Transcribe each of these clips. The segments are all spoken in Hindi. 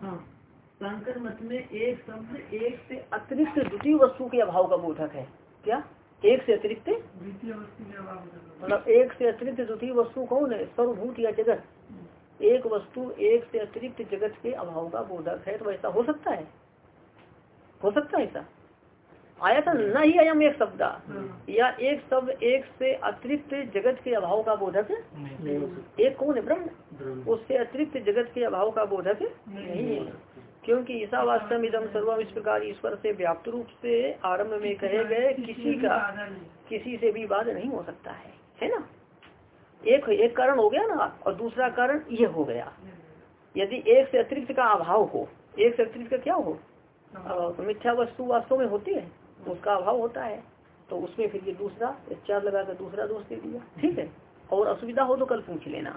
हाँ। शंकर मत में एक शब्द एक से अतिरिक्त द्वितीय वस्तु के अभाव का बोधक है। क्या? एक से अतिरिक्त? मतलब एक से अतिरिक्त द्वितीय वस्तु कौन है? सर्वभूत या जगत? एक वस्तु एक से अतिरिक्त जगत के अभाव का बोधक है तो ऐसा हो सकता है? हो सकता है ऐसा? आया था न ही अयम एक शब्द या एक शब्द एक से अतिरिक्त जगत के अभाव का बोधक एक कौन है? ब्रह्म। उससे अतिरिक्त जगत के अभाव का बोधक नहीं है। क्योंकि ईसा वास्तव इदम सर्वम इस प्रकार ईश्वर से व्याप्त रूप से आरंभ में कहे गए किसी का किसी से भी बाध नहीं हो सकता है। है ना? एक एक कारण हो गया ना और दूसरा कारण ये हो गया। यदि एक से अतिरिक्त का अभाव हो एक से अतिरिक्त का क्या हो? तो मिथ्या वस्तु वास्तव में होती है। उसका अभाव होता है तो उसमें फिर ये दूसरा चार लगा कर दूसरा दोष दे दिया। ठीक है? और असुविधा हो तो कल पूछ लेना।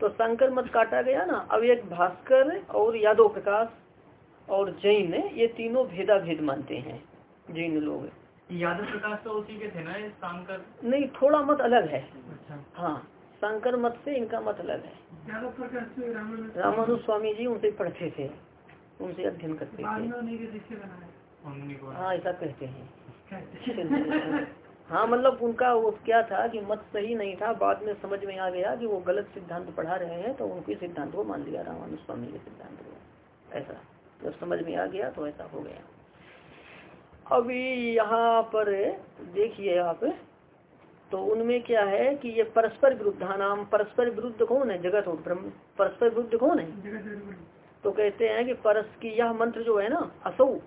तो शंकर मत काटा गया ना अब एक भास्कर और यादव प्रकाश और जैन ये तीनों भेदा भेद मानते हैं जैन लोग। यादव प्रकाश तो उसी के थे ना शंकर? नहीं थोड़ा मत अलग है। अच्छा। हाँ शंकर मत से इनका मत अलग है। रामानु स्वामी जी उनसे पढ़ते थे उनसे अध्ययन करते थे। हाँ ऐसा कहते हैं। हाँ मतलब उनका वो क्या था कि मत सही नहीं था। बाद में समझ में आ गया कि वो गलत सिद्धांत पढ़ा रहे हैं तो उनके सिद्धांत को मान लिया रामानु स्वामी के सिद्धांत को। ऐसा। जब समझ में आ गया तो ऐसा हो गया। अभी यहाँ पर देखिए आप तो उनमें क्या है कि ये परस्पर विरुद्धा नाम परस्पर विरुद्ध कौन है? जगत और ब्रह्म। परस्पर विरुद्ध कौन है? तो कहते हैं कि परस की यह मंत्र जो है ना असौ।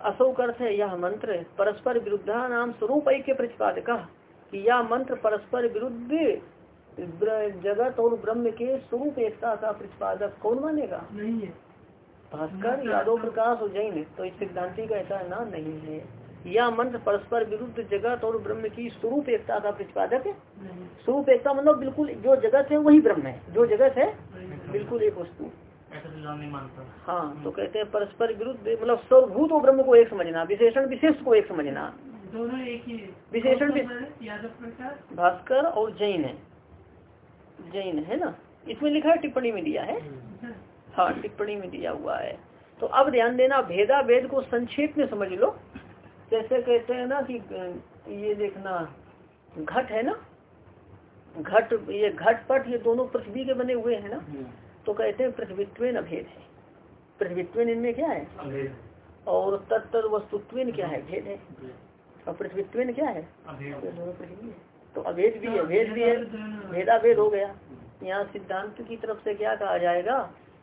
असौ अर्थ है यह मंत्र। परस्पर विरुद्धा नाम स्वरूप ऐक्य प्रतिपादक। कि यह मंत्र परस्पर विरुद्ध जगत और ब्रह्म के स्वरूप एकता का प्रतिपादक कौन मानेगा? नहीं है। भास्कर यादव प्रकाश और जैन। तो इस सिद्धांति का ऐसा नाम नहीं है। यह मंत्र परस्पर विरुद्ध जगत और ब्रह्म की स्वरूप एकता का प्रतिपादक है? स्वरूप एकता मतलब बिल्कुल जो जगत है वही ब्रह्म है। जो जगत है। बिल्कुल एक वस्तु। हाँ तो कहते हैं परस्पर विरुद्ध मतलब सर्वभूत और ब्रह्म को एक समझना विशेषण विशेष को एक समझना। दोनों एक ही विशेषण भास्कर और जैन है। जैन है ना? इसमें लिखा है टिप्पणी में दिया है। हाँ टिप्पणी में दिया हुआ है। तो अब ध्यान देना भेदा भेद को संक्षेप में समझ लो। जैसे कहते हैं ना कि ये देखना घट है ना? घट ये घट पट ये दोनों पृथ्वी के बने हुए हैं ना? तो कहते हैं पृथ्वीत्व अभेद है। पृथ्वीत्व इनमें क्या है? और तत्त वस्तुत्व क्या है? भेद है। और पृथ्वीत्व क्या है? तो अभेद भी है भेद भी है। भेदा भेद हो गया। यहाँ सिद्धांत की तरफ़ से क्या कहा जाएगा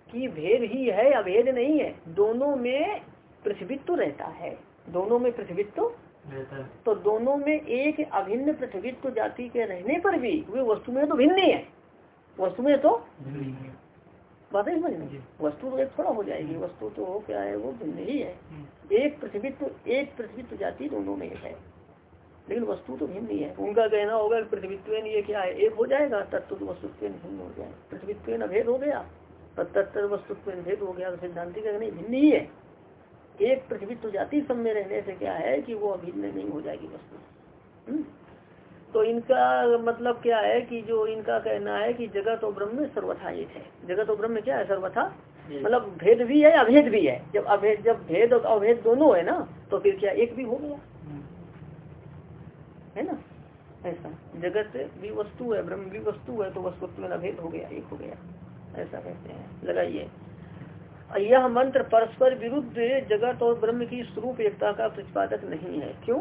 कि भेद ही है अभेद नहीं है दोनों में पृथ्वीत्व रहता है। दोनों में पृथ्वीत्व तो दोनों में एक अभिन्न पृथ्वीत्व जाति के रहने पर भी वे वस्तु में तो भिन्न नहीं है। वस्तु में तो बात है समझ में वस्तु तो एक थोड़ा हो जाएगी वस्तु तो क्या है वो भिन्न ही। है एक पृथ्वीत्व एक पृथ्वीत्व जाति दोनों में है। लेकिन वस्तु तो भिन्न ही है। उनका कहना होगा पृथ्वीत्व ये क्या है? एक हो जाएगा तत्व तो वस्तुत्व भिन्न हो जाए पृथ्वीत्व अभेद हो गया तत्तर वस्तुत्व भेद हो गया तो सिद्धांति का नहीं? भिन्न ही है। एक पृथ्वीत्व जाति सब में रहने से क्या है कि वो अभिन्न नहीं हो जाएगी वस्तु। तो इनका मतलब क्या है कि जो इनका कहना है कि जगत और ब्रह्म सर्वथा एक है। जगत और ब्रह्म क्या है? सर्वथा? मतलब भेद भी है अभेद भी है? जब अभेद जब भेद और अभेद दोनों है ना तो फिर क्या एक भी हो गया? है ना? ऐसा। जगत भी वस्तु है ब्रह्म भी वस्तु है तो वस्तु में अभेद हो गया एक हो गया। ऐसा कहते हैं। लगाइए। यह मंत्र परस्पर विरुद्ध जगत और ब्रह्म की स्वरूप एकता का प्रतिपादक नहीं है। क्यों?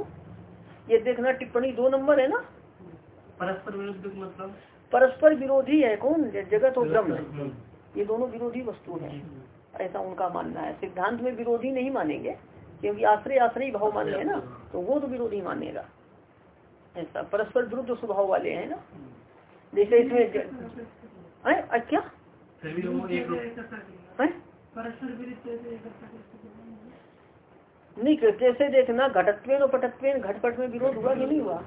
ये देखना टिप्पणी दो नंबर है ना? परस्पर विरुद्ध मतलब? परस्पर विरोधी है कौन? जगत और ब्रह्म। ये दोनों विरोधी वस्तु है। ऐसा उनका मानना है। सिद्धांत में विरोधी नहीं मानेंगे क्योंकि आश्रय आश्रय भाव मान है ना। तो वो तो विरोधी मानेगा। ऐसा परस्पर विरुद्ध स्वभाव वाले है ना। जैसे इसमें क्या? नहीं कैसे देखना घटत्व और पटत्व घटपट में विरोध हुआ कि नहीं हुआ?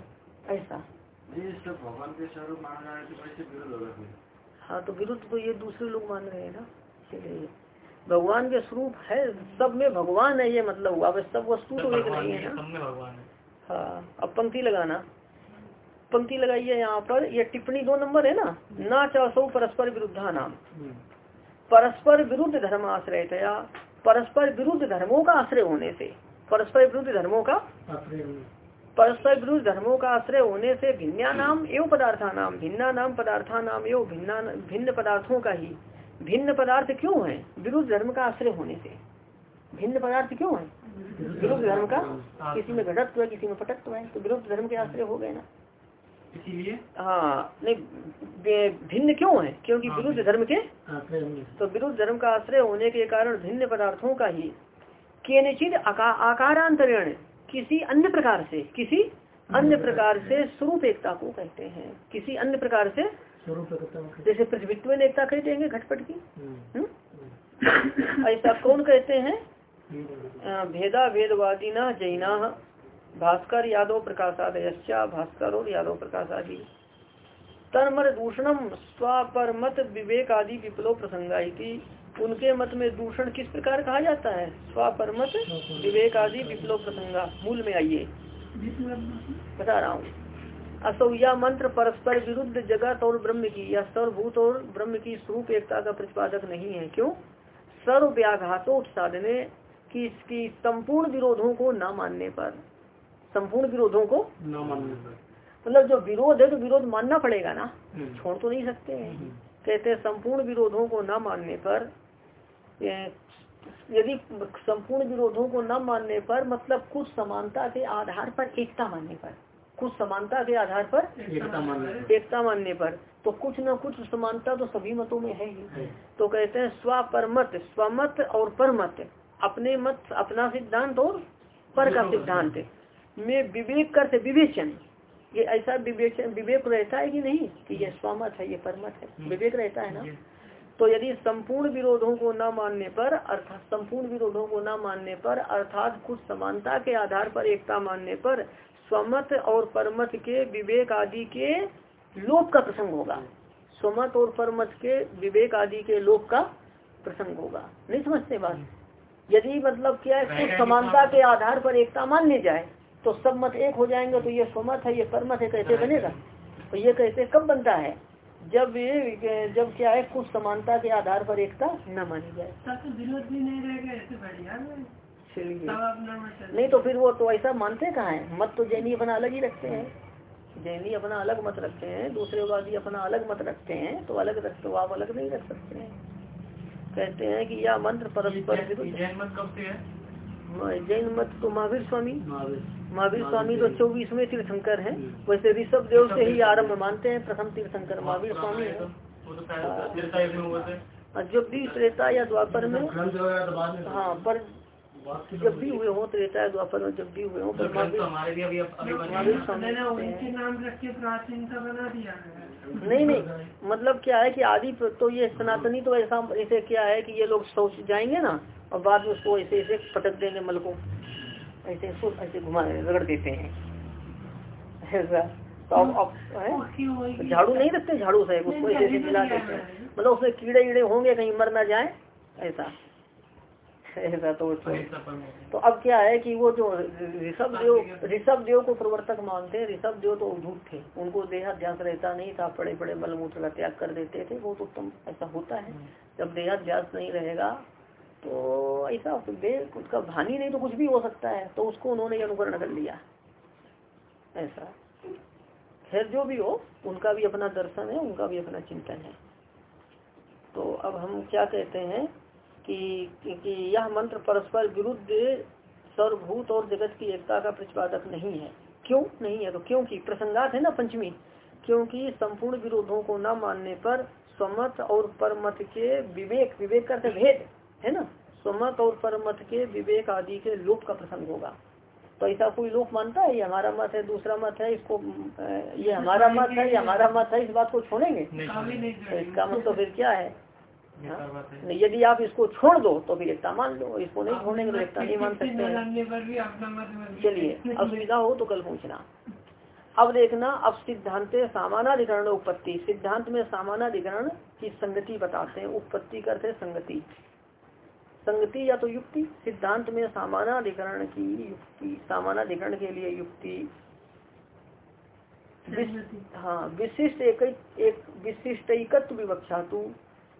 ऐसा। भगवान के स्वरूप माना विरोध होगा हाँ तो विरुद्ध तो ये दूसरे लोग मान रहे हैं ना इसलिए। भगवान के स्वरूप है सब में भगवान है ये मतलब हुआ। बस सब वस्तु तो एक नहीं है ना। हाँ। अब पंक्ति लगाना। पंक्ति लगाइए यहाँ पर ये टिप्पणी दो नंबर है ना। ना चाहो परस्पर विरुद्धा नाम परस्पर विरुद्ध धर्म आश्रय आश्रयतया परस्पर विरुद्ध धर्मों का आश्रय होने से परस्पर विरुद्ध धर्मों का परस्पर विरुद्ध धर्मों का आश्रय होने से भिन्ना नाम एवं पदार्था नाम भिन्ना नाम पदार्था नाम एवं भिन्ना भिन्न पदार्थों का ही भिन्न पदार्थ क्यों है? विरुद्ध धर्म का आश्रय होने से। भिन्न पदार्थ क्यों है? विरुद्ध धर्म का? किसी में घटत्व है किसी में पटत्व है तो विरुद्ध धर्म के आश्रय हो गए ना। इसीलिए? हाँ नहीं भिन्न क्यों है? क्योंकि हाँ, विरुद्ध धर्म के? तो विरुद्ध धर्म का आश्रय होने के कारण भिन्न पदार्थों का ही केनचित आकारांतरण किसी अन्य प्रकार से किसी अन्य प्रकार से। स्वरूप एकता को कहते हैं। किसी अन्य प्रकार से स्वरूप जैसे पृथ्वीत्व एकता कहते हैं घटपट की। हम्म, हम्म? ऐसा कौन कहते हैं? हम्म, भेदा भेदवादी न जैना भास्कर यादव प्रकाशादयश्चा भास्कर और यादव प्रकाशादि। तन्मर दूषणम स्वापरमत विवेक आदि विप्लव प्रसंगाई उनके मत में दूषण किस प्रकार कहा जाता है? स्वपरमत विवेक आदि विप्लव प्रसंगा मूल में आइए। बता रहा हूँ। असौया मंत्र परस्पर विरुद्ध जगत और ब्रह्म की या सर्वभूत और ब्रह्म की स्वरूप एकता का प्रतिपादक नहीं है। क्यों? सर्व व्याघातो साधने की इसकी संपूर्ण विरोधों को न मानने पर। संपूर्ण विरोधों को? न मानने पर। मतलब जो विरोध है तो विरोध मानना पड़ेगा ना। हम्म, छोड़ तो नहीं सकते। हैं कहते हैं संपूर्ण विरोधों को न मानने पर यदि संपूर्ण विरोधों को न मानने पर मतलब कुछ समानता के आधार पर एकता मानने पर। कुछ समानता के आधार पर एकता मानने पर। एकता मानने पर। तो कुछ न कुछ समानता तो सभी मतों में है ही। तो कहते हैं स्व परमत स्वमत और परमत। अपने मत अपना सिद्धांत और पर का सिद्धांत। में विवेक करते विवेचन। ये ऐसा विवेचन विवेक रहता है कि नहीं? कि ये स्वमत है ये परमत है। विवेक रहता है ना? तो यदि संपूर्ण विरोधों को न मानने पर, अर्थात संपूर्ण विरोधों को न मानने पर, अर्थात कुछ समानता के आधार पर एकता मानने पर, स्वमत और परमत के विवेक आदि के लोप का प्रसंग होगा। स्वमत और परमत के विवेक आदि के लोप का प्रसंग होगा। नहीं समझते बात? यदि मतलब क्या है, कुछ समानता के आधार पर एकता मान ली जाए तो सब मत एक हो जाएँगे तो ये स्वमत है, ये परमत है, कैसे बनेगा? तो ये कैसे कब बनता है? जब ये जब क्या है कुछ समानता के आधार पर एकता न मानी जाए। तो विरोध भी नहीं रहेगा तो फिर वो तो ऐसा मानते कहाँ है? मत तो जैनी अपना अलग ही रखते हैं। जैनी अपना अलग मत रखते हैं दूसरे वादी अपना अलग मत रखते हैं तो अलग रखते हो आप अलग नहीं रख सकते हैं। कहते हैं कि यह मंत्र परस्पर जैन मत कब से है जैन मत तो महावीर स्वामी। महावीर। महावीर स्वामी तो चौबीसवें तीर्थंकर हैं। वैसे ऋषभ देव से ही आरंभ मानते हैं प्रथम तीर्थंकर महावीर स्वामी है वो तो थे। और जब भी त्रेता या द्वापर में तो हाँ पर जब भी हुए हो त्रेता या द्वापर में जब भी हुए हो तो पर तो महावीर हमारे भी अभी अभी बने महावीर हैं। स्वामी मैंने होते उनके हैं। नाम रख के प्राचीनता बना दिया है। नहीं नहीं मतलब क्या है कि आदि तो ये सनातनी तो ऐसा ऐसे क्या है कि ये लोग सोच जाएँगे ना और बाद में उसको ऐसे ऐसे पटक देंगे मल को ऐसे इसको ऐसे घुमा रगड़ देते हैं। ऐसा। तो अब अब है? झाड़ू नहीं रखते झाड़ू से उसको ऐसे मिला देते हैं। मतलब उसमें कीड़े कीड़े होंगे कहीं मर ना जाए ऐसा। ऐसा तो तो अब क्या है कि वो जो ऋषभ देव ऋषभ देव को प्रवर्तक मानते हैं। ऋषभ देव तो झूठ थे। उनको देहाध्यास रहता नहीं था। बड़े बड़े मलमूत्र का त्याग कर देते थे। बहुत उत्तम ऐसा होता है। जब देहाध्यास नहीं रहेगा तो ऐसा तो देह उसका भानी नहीं तो कुछ भी हो सकता है। तो उसको उन्होंने अनुकरण कर लिया। ऐसा। खैर जो भी हो उनका भी अपना दर्शन है उनका भी अपना चिंतन है। तो अब हम क्या कहते हैं कि, कि, कि यह मंत्र परस्पर विरुद्ध सर्वभूत और जगत की एकता का प्रतिपादक नहीं है। क्यों नहीं है? तो क्योंकि प्रसंगात है ना पंचमी? क्योंकि संपूर्ण विरोधों को न मानने पर स्वमत और परमत के विवेक विवेक करते भेद। है ना? स्वमत और परमत के विवेक आदि के लोप का प्रसंग होगा। तो ऐसा कोई लोक मानता है? ये हमारा मत है दूसरा मत है इसको ये हमारा मत है ये हमारा मत है इस बात को छोड़ेंगे? तो इसका मत तो फिर क्या है? हाँ? यदि आप इसको छोड़ दो तो फिर एकता मान लो इसको नहीं छोड़ेंगे तो एकता नहीं मान सकते। हैं मानने पर भी अपना मत बदल चलिए असुविधा हो तो कल पूछना। अब देखना अब सिद्धांत सामानाधिकरण उत्पत्ति। सिद्धांत में सामानाधिकरण की संगति बताते हैं उत्पत्ति करते संगति। संगति या तो युक्ति सिद्धांत में सामानाधिकरण की युक्ति सामानाधिकरण के लिए युक्ति। हाँ विशिष्ट एक एक विशिष्ट एकत्व विवक्षा तू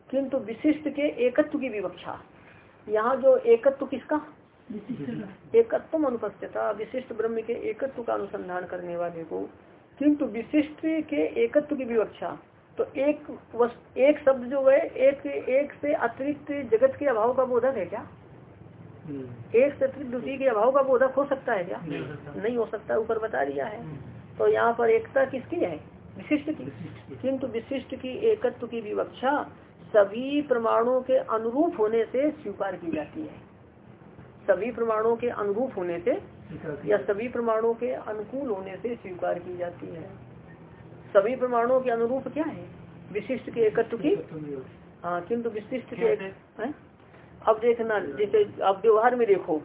किंतु विशिष्ट के एकत्व की विवक्षा। यहाँ जो एकत्व किसका? एकत्व अनुपस्थिता विशिष्ट ब्रह्म के एकत्व का अनुसंधान करने वाले को किंतु विशिष्ट के एकत्व की विवक्षा। तो एक वस्त, एक शब्द जो है एक एक से अतिरिक्त जगत के अभाव का बोधक है क्या? एक से अतिरिक्त द्वितीय के अभाव का बोधक हो सकता है क्या? नहीं नहीं हो सकता ऊपर बता दिया है। तो यहाँ पर एकता किसकी है? विशिष्ट की। किंतु विशिष्ट की एकत्व की विवक्षा सभी प्रमाणों के अनुरूप होने से स्वीकार की जाती है। सभी प्रमाणों के अनुरूप होने से या सभी प्रमाणों के अनुकूल होने से स्वीकार की जाती है। सभी प्रमाणों के अनुरूप क्या है? विशिष्ट के एकत्व की? हाँ किंतु विशिष्ट के अब देखना जैसे आप व्यवहार में देखो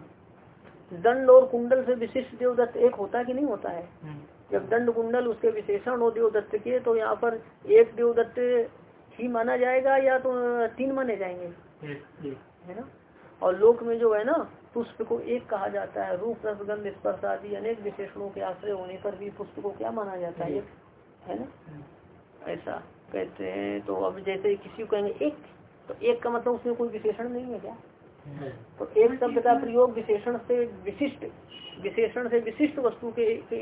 दंड और कुंडल से विशिष्ट देवदत्त एक होता है कि नहीं होता है? हम्म। जब दंड कुंडल उसके विशेषण हो देवदत्त के तो यहाँ पर एक देवदत्त ही माना जाएगा या तो तीन माने जाएँगे। है ना? और लोक में जो है ना पुष्प को एक कहा जाता है। रूप रस गंध स्पर्श आदि अनेक विशेषणों के आश्रय होने पर भी पुष्प को क्या माना जाता है? एक। है ना? ऐसा कहते हैं तो अब जैसे किसी को कहेंगे एक तो एक का मतलब उसमें कोई विशेषण नहीं है क्या? तो एक शब्द का प्रयोग विशेषण से विशिष्ट विशेषण से विशिष्ट वस्तु के, के,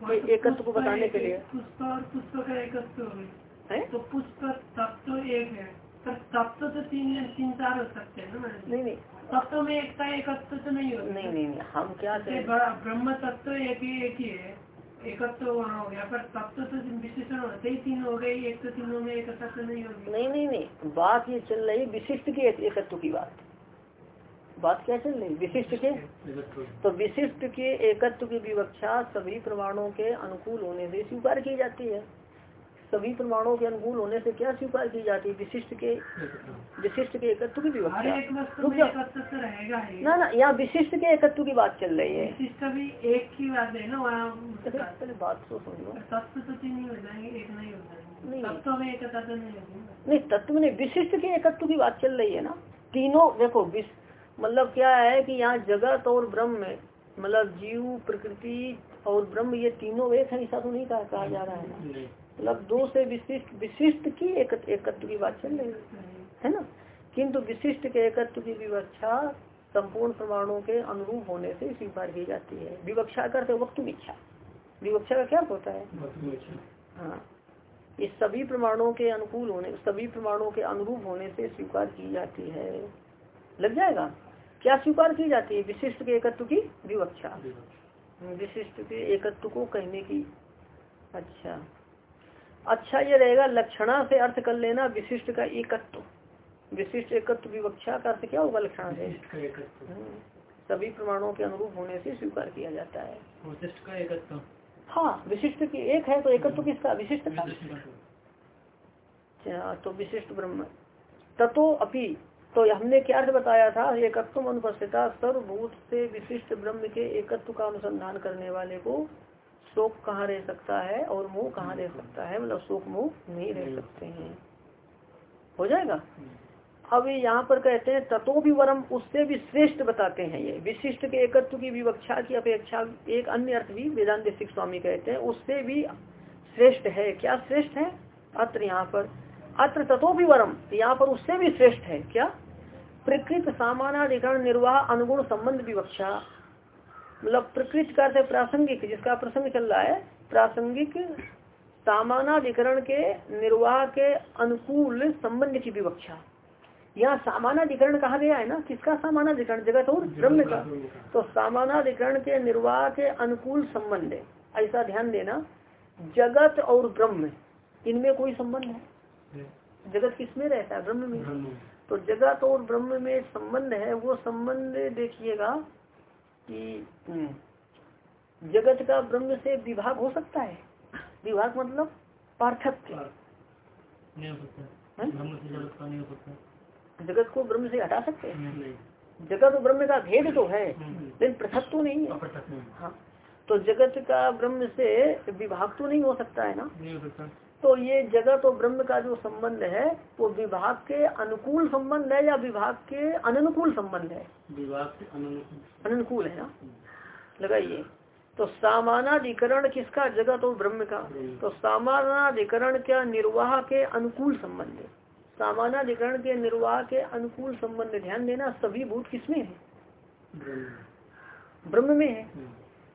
के एकत्व को बताने के लिए। पुष्प और पुष्प का एकत्व हो है? तो पुष्प तत्व तो एक है। पर तत्व तो तीन तीन चार हो सकते हैं ना नहीं नहीं। तत्व में एक का एकत्व तो नहीं होता नहीं नहीं हम क्या ब्रह्म तत्व एक ही एक ही है। एकत्व वहाँ हो गया पर तत्व तो विशेषण होते ही तीन हो गए एक तो तीनों में एकता तो नहीं होगी। नहीं नहीं नहीं बात ये चल रही विशिष्ट के एकत्व की बात। बात क्या चल रही विशिष्ट के? तो विशिष्ट के एकत्व की विवक्षा सभी प्रमाणों के अनुकूल होने से स्वीकार की जाती है। सभी प्रमाणों के अनुकूल होने से क्या स्वीकार की जाती है? विशिष्ट के विशिष्ट के एकत्व की हर विवक्षा एक वस्तु में एकत्व तो रहेगा ना ना यहाँ विशिष्ट के एकत्व की बात चल रही है। विशिष्ट भी एक ही बात है ना वहाँ पहले बात तो सुन लो। तत्व तो तीन ही हो जाएँगे एक नहीं हो जाएँगे। तत्व एकता तो नहीं होगी नहीं तत्व में विशिष्ट के एकत्व की बात चल रही है ना। तीनों देखो विश- मतलब क्या है कि यहाँ जगत और ब्रह्म में मतलब जीव प्रकृति और ब्रह्म ये तीनों एक है ऐसा तो नहीं कहा, कहा जा रहा है ना। मतलब दो से विशिष्ट विशिष्ट की एक, एकत्व की बात चल रही है। है ना? किंतु विशिष्ट के एकत्व की विवक्षा संपूर्ण प्रमाणों के अनुरूप होने से स्वीकार की जाती है। विवक्षा करते वक्त इच्छा विवक्षा का क्या होता है? हाँ। इस सभी प्रमाणों के अनुकूल होने सभी प्रमाणों के अनुरूप होने से स्वीकार की जाती है। लग जाएगा? क्या स्वीकार की जाती है? विशिष्ट के एकत्व की विवक्षा। विशिष्ट के एकत्व को कहने की। अच्छा। अच्छा ये रहेगा लक्षणा से अर्थ कर लेना विशिष्ट का एकत्व। विशिष्ट एकत्व विवक्षा का अर्थ क्या होगा लक्षणा से? हम्म, सभी प्रमाणों के अनुरूप होने से स्वीकार किया जाता है। वशिष्ठ का एकत्व। हाँ विशिष्ट की एक है तो एकत्व किसका? विशिष्ट का। अच्छा, तो विशिष्ट ब्रह्म। ततो अपि तो हमने क्या अर्थ बताया था? एकत्व अनुपस्थिता सर्वभूत से विशिष्ट ब्रह्म के एकत्व का अनुसंधान करने वाले को शोक कहाँ रह सकता है और मुँह कहाँ रह सकता है? मतलब शोक मुँह नहीं रह सकते हैं। हो जाएगा? अब ये यहाँ पर कहते हैं ततो भी वरम उससे भी श्रेष्ठ बताते हैं ये। विशिष्ट के एकत्व की विवक्षा की अपेक्षा एक अन्य अर्थ भी वेदांत सिख स्वामी कहते हैं उससे भी श्रेष्ठ है। क्या श्रेष्ठ है? अत्र यहाँ पर। अत्र ततो भी वरम यहाँ पर उससे भी श्रेष्ठ है। क्या? प्रकृत सामानाधिकरण निर्वाह अनुगुण संबंध विवक्षा। मतलब प्रकृत का अर्थ है प्रासंगिक जिसका प्रसंग चल रहा है प्रासंगिक सामानाधिकरण के निर्वाह के अनुकूल संबंध की विवक्षा। यहाँ सामानाधिकरण कहा गया है ना? किसका सामानाधिकरण? जगत और ब्रह्म का। तो सामानाधिकरण के निर्वाह के अनुकूल संबंध है। ऐसा ध्यान देना जगत और ब्रह्म इनमें कोई संबंध है? जगत किसमें रहता है? ब्रह्म में। तो जगत और ब्रह्म में संबंध है वो संबंध देखिएगा कि हम्म, जगत का ब्रह्म से विभाग हो सकता है। विभाग मतलब पार्थक्य। नहीं हो सकता? ब्रह्म से जगत का नहीं हो सकता। जगत को ब्रह्म से हटा सकते हैं? जगत और ब्रह्म का भेद तो है हम्म। लेकिन पृथक तो नहीं है। हाँ। तो जगत का ब्रह्म से विभाग तो नहीं हो सकता है ना? नहीं हो सकता। तो ये जगत और ब्रह्म का जो संबंध है वो विभाग के अनुकूल संबंध है या विभाग के अनुकूल संबंध है? से अनुकूल अनुकूल है ना? लगाइए। तो सामानाधिकरण किसका? जगत और ब्रह्म का। तो सामानाधिकरण क्या निर्वाह के अनुकूल संबंध है? सामानाधिकरण के निर्वाह के अनुकूल संबंध ध्यान देना सभी भूत किसमें है? ब्रह्म। में है।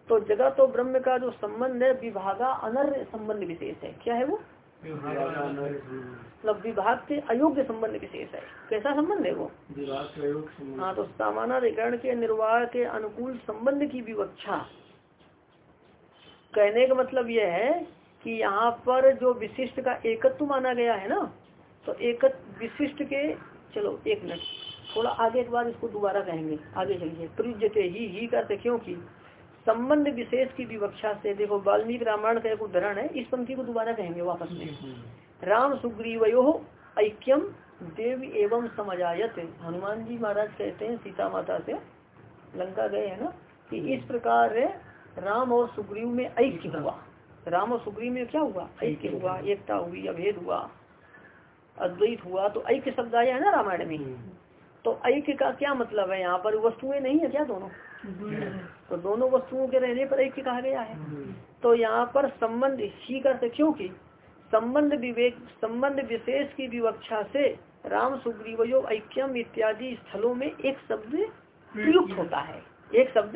तो जगह तो ब्रह्म का जो संबंध है विभागा अनर्य संबंध विशेष है। क्या है वो? मतलब विभाग के अयोग्य संबंध विशेष है? कैसा संबंध है वो? विभाग के अयोग संबंध। हाँ तो सामानाधिकरण के निर्वाह के अनुकूल संबंध की विवक्षा कहने का मतलब यह है कि यहाँ पर जो विशिष्ट का एकत्व माना गया है ना तो एकत्व विशिष्ट के चलो एक मिनट थोड़ा आगे एक बार इसको दोबारा कहेंगे। आगे चलिए। प्रयुजते ही ही करते क्योंकि संबंध विशेष की विवक्षा से देखो वाल्मीकि रामायण का एक उदाहरण है इस पंक्ति को दोबारा कहेंगे वापस में। राम सुग्रीवयो ऐक्यम देव एवं समझायत हनुमान जी महाराज कहते हैं सीता माता से लंका गए है ना कि इस प्रकार राम और सुग्रीव में ऐक्य हुआ। राम और सुग्रीव में क्या हुआ? ऐक्य हुआ एकता हुई अभेद हुआ अद्वैत हुआ तो ऐक्य शब्द आया है ना रामायण में? तो ऐक्य का क्या मतलब है यहाँ पर? वस्तुएँ नहीं है क्या दोनों? तो दोनों वस्तुओं के रहने पर ऐक्य कहा गया है। तो यहाँ पर संबंध ही करते क्योंकि संबंध विवेक, संबंध विशेष की विवक्षा से राम सुग्रीवयो ऐक्यम इत्यादि स्थलों में एक शब्द प्रयुक्त होता है। एक शब्द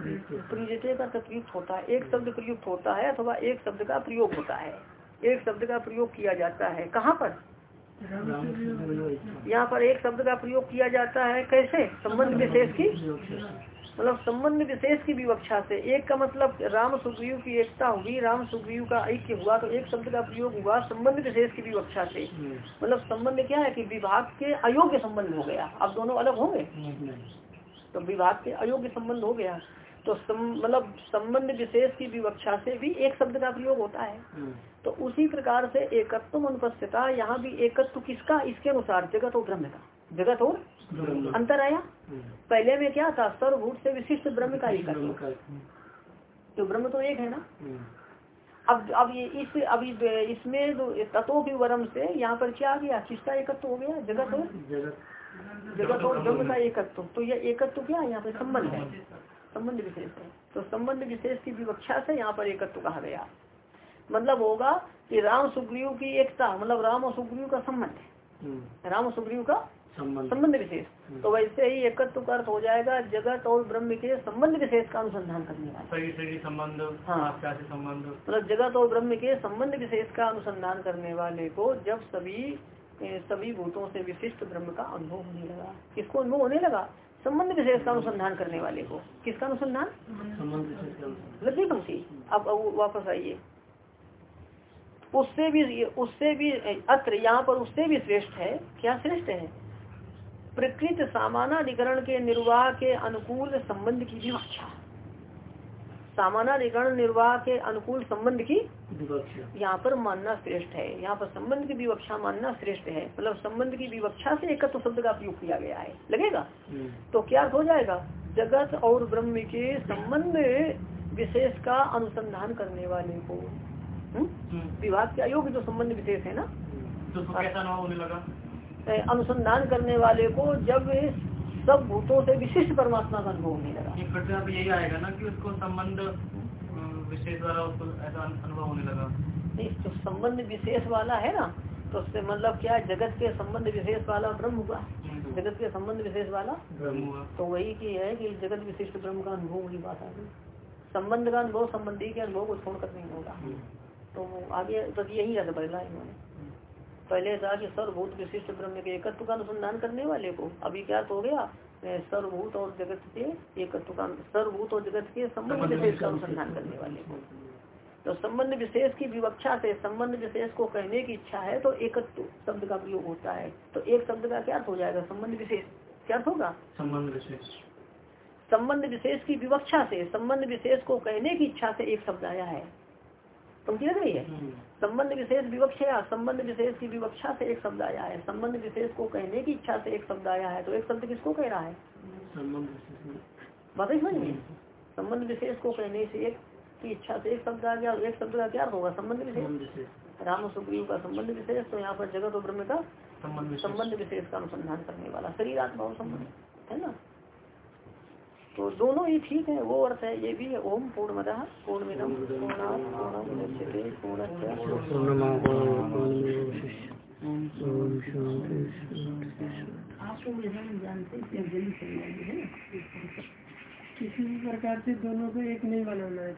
प्रयुजते का प्रयुक्त होता है। एक शब्द प्रयुक्त होता है अथवा एक शब्द का प्रयोग होता है। एक शब्द का प्रयोग किया जाता है। कहाँ पर? यहाँ पर एक शब्द का प्रयोग किया जाता है कैसे? संबंध विशेष की? मतलब संबंध विशेष की विवक्षा से। एक का मतलब राम सुग्रीव की एकता होगी राम सुग्रीव का ऐक्य हुआ तो एक शब्द का प्रयोग हुआ संबंध विशेष की विवक्षा से। मतलब संबंध क्या है कि विभाग के अयोग्य संबंध हो गया। अब दोनों अलग होंगे? तो विभाग के अयोग्य संबंध हो गया। तो मतलब संबंध विशेष की विवक्षा से भी एक शब्द का प्रयोग होता है। तो उसी प्रकार से एकत्व अनुपस्थिता यहाँ भी एकत्व किसका? इसके अनुसार जगत और ब्रह्म का। जगत और अंतर आया। पहले में क्या था? सर्वभूत से विशिष्ट ब्रह्म का एकत्व। तो ब्रह्म तो एक है ना? अब अब ये इस अभी इसमें तत्व की वरम से यहाँ पर क्या आ गया? किसका एकत्व हो गया? जगत और जगत। और ब्रह्म का एकत्व। तो यह एकत्व क्या? है यहाँ पे संबंध है। संबंध विशेष है। तो संबंध विशेष की विवक्षा से यहाँ पर एकत्व कहा गया। मतलब होगा कि राम सुग्रीव की एकता मतलब राम और सुग्रीव का संबंध है। राम और सुग्रीव का संबंध। विशेष। तो वैसे ही एकत्व का अर्थ हो जाएगा जगत और ब्रह्म के संबंध विशेष का अनुसंधान करने वाले संबंध। हाँ। संबंध? मतलब जगत और ब्रह्म के संबंध विशेष का अनुसंधान करने वाले को जब सभी सभी भूतों से विशिष्ट ब्रह्म का अनुभव होने लगा। किसको अनुभव होने लगा? संबंध विशेष का अनुसंधान करने वाले को? किसका अनुसंधान? लगी पंक्ति अब वापस आइए। उससे भी उससे भी अत्र यहाँ पर उससे भी श्रेष्ठ है। क्या श्रेष्ठ है? प्रकृत सामानाधिकरण के निर्वाह के अनुकूल संबंध की विवक्षा सामानाधिकरण निर्वाह के अनुकूल संबंध की यहाँ पर मानना श्रेष्ठ है। यहाँ पर संबंध की विवक्षा मानना श्रेष्ठ है। मतलब संबंध की विवक्षा से एकत्व शब्द का प्रयोग किया गया है। लगेगा? तो क्या हो जाएगा? जगत और ब्रह्म के संबंध विशेष का अनुसंधान करने वाले को। विभाग के अयोग्य जो संबंध विशेष है ना? तो कैसा ना होने लगा? अनुसंधान करने वाले को जब सब भूतों से विशिष्ट परमात्मा का अनुभव होने लगा। अब यही आएगा ना कि उसको संबंध विशेष वाला उसको ऐसा अनुभव होने लगा। नहीं तो संबंध विशेष वाला है ना तो उससे मतलब क्या जगत के संबंध विशेष वाला ब्रह्म हुआ। जगत के संबंध विशेष वाला तो वही की है कि जगत विशिष्ट ब्रह्म का अनुभव की बात आ गई। संबंध का अनुभव संबंधी के अनुभव को छोड़कर नहीं होगा। तो आगे तो यही रख बदला इन्होंने। पहले था कि सर्वभूत विशिष्ट ब्रह्म के एकत्व का अनुसंधान करने वाले को। अभी क्या हो गया? सर्वभूत और जगत के एकत्व का सर्वभूत और जगत के संबंध विशेष का अनुसंधान करने वाले को। तो संबंध विशेष की विवक्षा से संबंध विशेष को कहने की इच्छा है तो एकत्व शब्द का प्रयोग होता है। तो एक शब्द का क्या अर्थ हो जाएगा? संबंध विशेष। क्या अर्थ होगा? संबंध विशेष। संबंध विशेष की विवक्षा से संबंध विशेष को कहने की इच्छा से एक शब्द आया है। समझी लग रही है संबंध विशेष विवक्षा संबंध विशेष की विवक्षा से एक शब्द आया है। संबंध विशेष को कहने की इच्छा से एक शब्द आया है तो एक शब्द किसको कह रहा है? बात समझ में संबंध विशेष को कहने से एक की इच्छा से एक शब्द आ गया एक शब्द का क्या होगा? संबंध विशेष। राम सुग्रीव का संबंध विशेष तो यहाँ पर जगत और ब्रह्म का संबंध विशेष। का अनुसंधान करने वाला शरीर आत्मा संबंध। है ना? तो दोनों ही ठीक है, वो अर्थ है, ये भी है, ओम पूर्ण पूर्णमिदम पूर्णा पूर्ण पूर्ण आप लोग जानते कि जल्दी चल जाएँगे है। ना किसी भी प्रकार से दोनों को एक नहीं बनाना है।